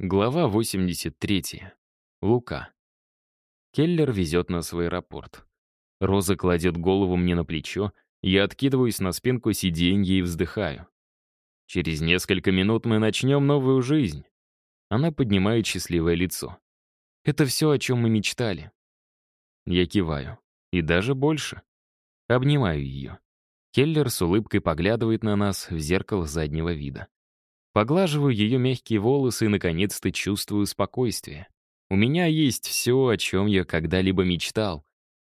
Глава 83. Лука. Келлер везет нас в аэропорт. Роза кладет голову мне на плечо, я откидываюсь на спинку сиденья и вздыхаю. Через несколько минут мы начнем новую жизнь. Она поднимает счастливое лицо. Это все, о чем мы мечтали. Я киваю. И даже больше. Обнимаю ее. Келлер с улыбкой поглядывает на нас в зеркало заднего вида. Поглаживаю ее мягкие волосы и, наконец-то, чувствую спокойствие. У меня есть все, о чем я когда-либо мечтал.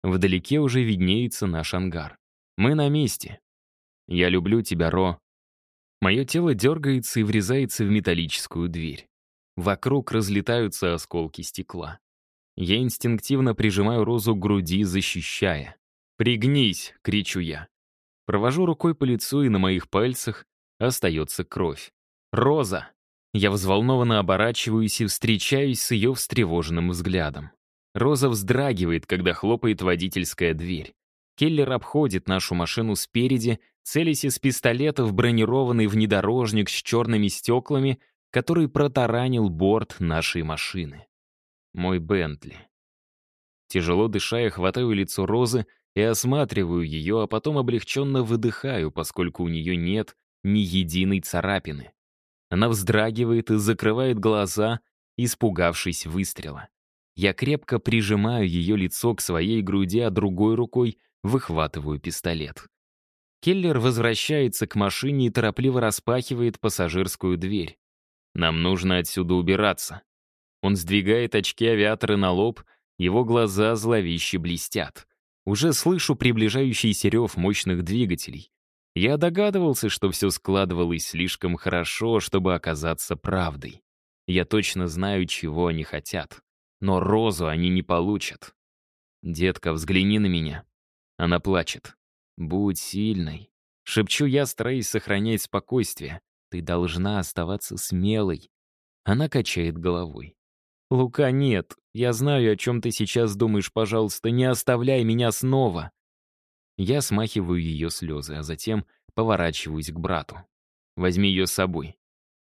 Вдалеке уже виднеется наш ангар. Мы на месте. Я люблю тебя, Ро. Мое тело дергается и врезается в металлическую дверь. Вокруг разлетаются осколки стекла. Я инстинктивно прижимаю Розу к груди, защищая. «Пригнись!» — кричу я. Провожу рукой по лицу, и на моих пальцах остается кровь. «Роза!» Я взволнованно оборачиваюсь и встречаюсь с ее встревоженным взглядом. Роза вздрагивает, когда хлопает водительская дверь. Келлер обходит нашу машину спереди, целясь из пистолета в бронированный внедорожник с черными стеклами, который протаранил борт нашей машины. Мой Бентли. Тяжело дыша, я хватаю лицо Розы и осматриваю ее, а потом облегченно выдыхаю, поскольку у нее нет ни единой царапины. Она вздрагивает и закрывает глаза, испугавшись выстрела. Я крепко прижимаю ее лицо к своей груди, а другой рукой выхватываю пистолет. Келлер возвращается к машине и торопливо распахивает пассажирскую дверь. Нам нужно отсюда убираться. Он сдвигает очки авиатора на лоб, его глаза зловеще блестят. Уже слышу приближающийся рев мощных двигателей. Я догадывался, что все складывалось слишком хорошо, чтобы оказаться правдой. Я точно знаю, чего они хотят. Но розу они не получат. «Детка, взгляни на меня». Она плачет. «Будь сильной». Шепчу я, стараясь сохранять спокойствие. «Ты должна оставаться смелой». Она качает головой. «Лука, нет. Я знаю, о чем ты сейчас думаешь. Пожалуйста, не оставляй меня снова». Я смахиваю ее слезы, а затем поворачиваюсь к брату. «Возьми ее с собой.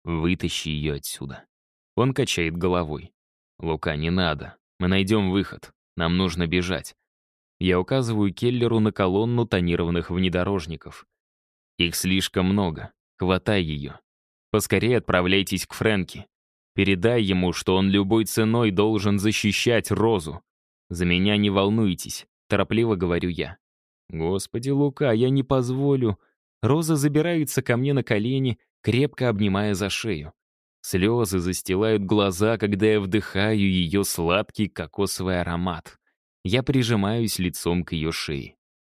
Вытащи ее отсюда». Он качает головой. «Лука, не надо. Мы найдем выход. Нам нужно бежать». Я указываю Келлеру на колонну тонированных внедорожников. Их слишком много. Хватай ее. Поскорее отправляйтесь к Фрэнки. Передай ему, что он любой ценой должен защищать Розу. За меня не волнуйтесь, торопливо говорю я. Господи, Лука, я не позволю. Роза забирается ко мне на колени, крепко обнимая за шею. Слезы застилают глаза, когда я вдыхаю ее сладкий кокосовый аромат. Я прижимаюсь лицом к ее шее.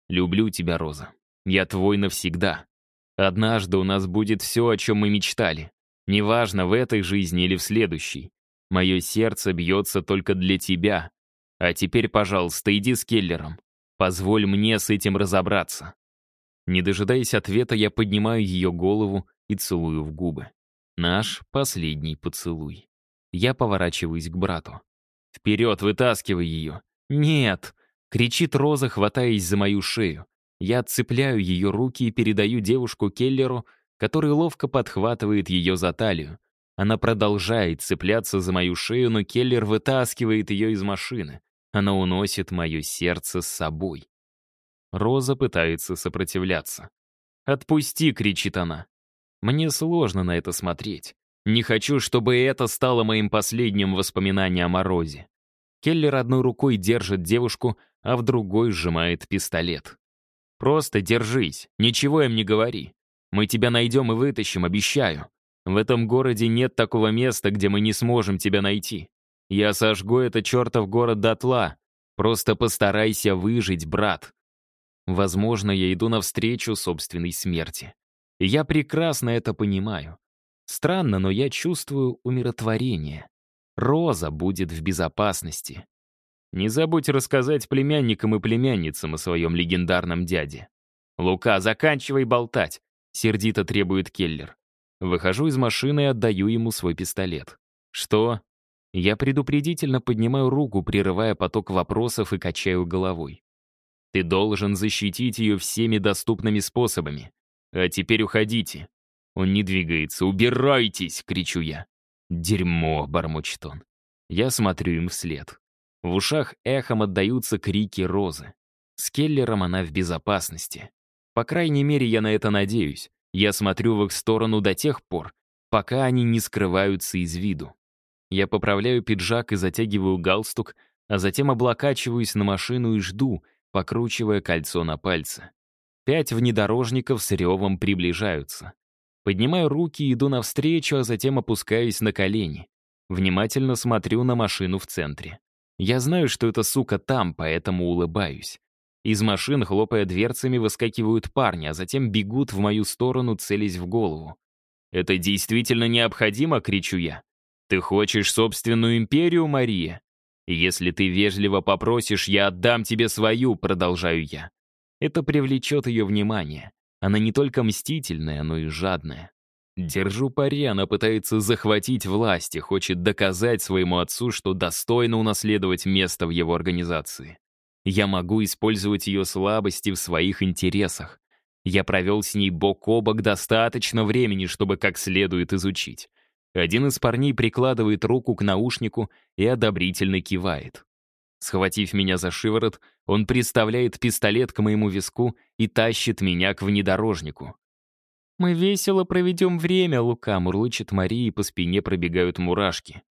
«Люблю тебя, Роза. Я твой навсегда. Однажды у нас будет все, о чем мы мечтали. Неважно, в этой жизни или в следующей. Мое сердце бьется только для тебя. А теперь, пожалуйста, иди с Келлером. Позволь мне с этим разобраться». Не дожидаясь ответа, я поднимаю ее голову и целую в губы. Наш последний поцелуй. Я поворачиваюсь к брату. «Вперед, вытаскивай ее!» «Нет!» — кричит Роза, хватаясь за мою шею. Я отцепляю ее руки и передаю девушку Келлеру, который ловко подхватывает ее за талию. Она продолжает цепляться за мою шею, но Келлер вытаскивает ее из машины. Она уносит мое сердце с собой. Роза пытается сопротивляться. «Отпусти!» — кричит она. Мне сложно на это смотреть. Не хочу, чтобы это стало моим последним воспоминанием о Розе. Келлер одной рукой держит девушку, а в другой сжимает пистолет. «Просто держись, ничего им не говори. Мы тебя найдем и вытащим, обещаю. В этом городе нет такого места, где мы не сможем тебя найти. Я сожгу этот чертов город дотла. Просто постарайся выжить, брат. Возможно, я иду навстречу собственной смерти. Я прекрасно это понимаю. Странно, но я чувствую умиротворение. Роза будет в безопасности. Не забудь рассказать племянникам и племянницам о своем легендарном дяде. «Лука, заканчивай болтать!» — сердито требует Келлер. Выхожу из машины и отдаю ему свой пистолет. «Что?» Я предупредительно поднимаю руку, прерывая поток вопросов и качаю головой. «Ты должен защитить ее всеми доступными способами. А теперь уходите». Он не двигается. «Убирайтесь!» — кричу я. «Дерьмо», — бормочет он. Я смотрю им вслед. В ушах эхом отдаются крики Розы. С Келлером она в безопасности. По крайней мере, я на это надеюсь. Я смотрю в их сторону до тех пор, пока они не скрываются из виду. Я поправляю пиджак и затягиваю галстук, а затем облокачиваюсь на машину и жду, покручивая кольцо на пальце. Пять внедорожников с ревом приближаются. Поднимаю руки и иду навстречу, а затем опускаюсь на колени. Внимательно смотрю на машину в центре. Я знаю, что эта сука там, поэтому улыбаюсь. Из машин, хлопая дверцами, выскакивают парни, а затем бегут в мою сторону, целясь в голову. «Это действительно необходимо?» — кричу я. «Ты хочешь собственную империю, Мария? Если ты вежливо попросишь, я отдам тебе свою», — продолжаю я. Это привлечет ее внимание. Она не только мстительная, но и жадная. Держу пари, она пытается захватить власть и хочет доказать своему отцу, что достойно унаследовать место в его организации. Я могу использовать ее слабости в своих интересах. Я провел с ней бок о бок достаточно времени, чтобы как следует изучить. Один из парней прикладывает руку к наушнику и одобрительно кивает. Схватив меня за шиворот, он приставляет пистолет к моему виску и тащит меня к внедорожнику. «Мы весело проведем время, Лука», — мурлычет Мария, и по спине пробегают мурашки.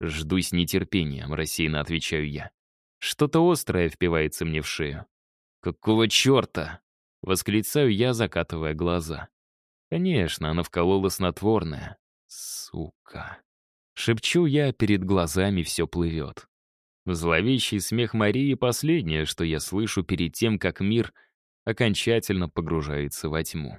«Жду с нетерпением», — рассеянно отвечаю я. Что-то острое впивается мне в шею. «Какого черта?» — восклицаю я, закатывая глаза. Конечно, она вколола снотворное. Сука. Шепчу я, перед глазами все плывет. Зловещий смех Марии — последнее, что я слышу перед тем, как мир окончательно погружается во тьму.